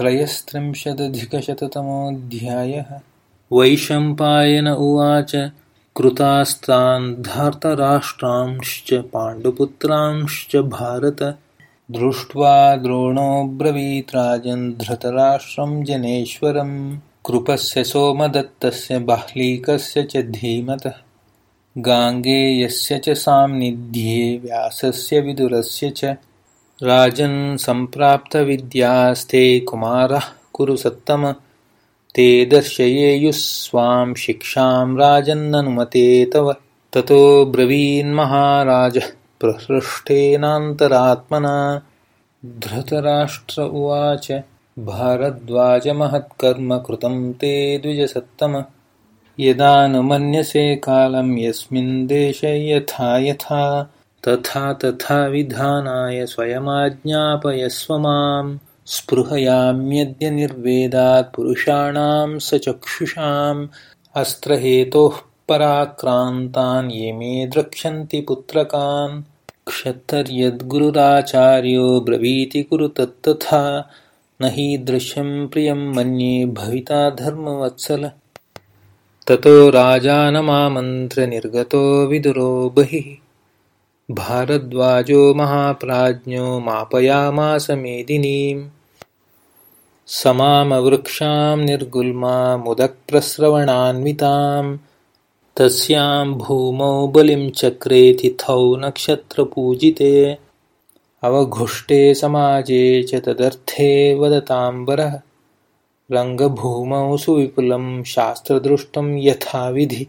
त्रयस्त्रिंशदधिकशततमोऽध्यायः। वैशम्पायन उवाच कृतास्तान् धार्तराष्ट्रांश्च पाण्डुपुत्रांश्च भारत। दृष्ट्वा द्रोणोऽब्रवीत्राजन् धृतराष्ट्रं जनेश्वरं कृपस्य सोमदत्तस्य बाह्लीकस्य च धीमतः। गाङ्गेयस्य च साम्निध्ये व्यासस्य विदुरस्य च राजन् सम्प्राप्तविद्यास्ते कुमारः कुरु सत्तम। ते दर्शयेयुः स्वां शिक्षां राजन्ननुमते तव। ततो ब्रवीन्महाराजः प्रहृष्टेनान्तरात्मना। धृतराष्ट्र उवाच भारद्वाजमहत्कर्म कृतं ते द्विजसत्तम। यदा न मन्यसे कालं यस्मिन् देशे यथा यथा तथा तथा विधानाय स्वयमाज्ञापयस्व मां पुरुषाणां सचक्षुषाम् अस्त्रहेतोः पराक्रान्तान् ये मे द्रक्ष्यन्ति पुत्रकान्। क्षत्तर्यद्गुरुराचार्यो ब्रवीति कुरु तत्तथा न हीदृशं प्रियं मन्ये भविता धर्मवत्सल। ततो राजानमामन्त्रनिर्गतो विदुरो बहिः भारद्वाजो महाप्राज्ञो मापयामास मेदिनीं समामवृक्षां निर्गुल्मामुदक्प्रस्रवणान्वितां तस्यां भूमौ बलिं चक्रे तिथौ नक्षत्रपूजिते। अवघुष्टे समाजे च तदर्थे वदताम्बरः। रङ्गभूमौ सुविपुलं शास्त्रदृष्टं यथाविधि